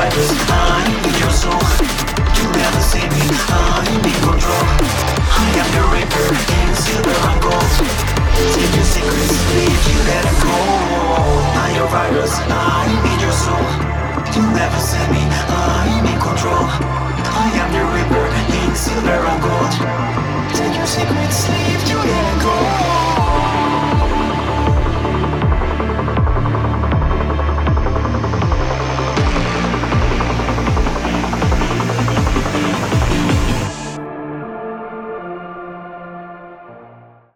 I'm your soul You never see me, I'm in control I am reaper in silver and gold Take your secrets, leave you I'm your virus, I'm your soul You never see me, I'm in control I am reaper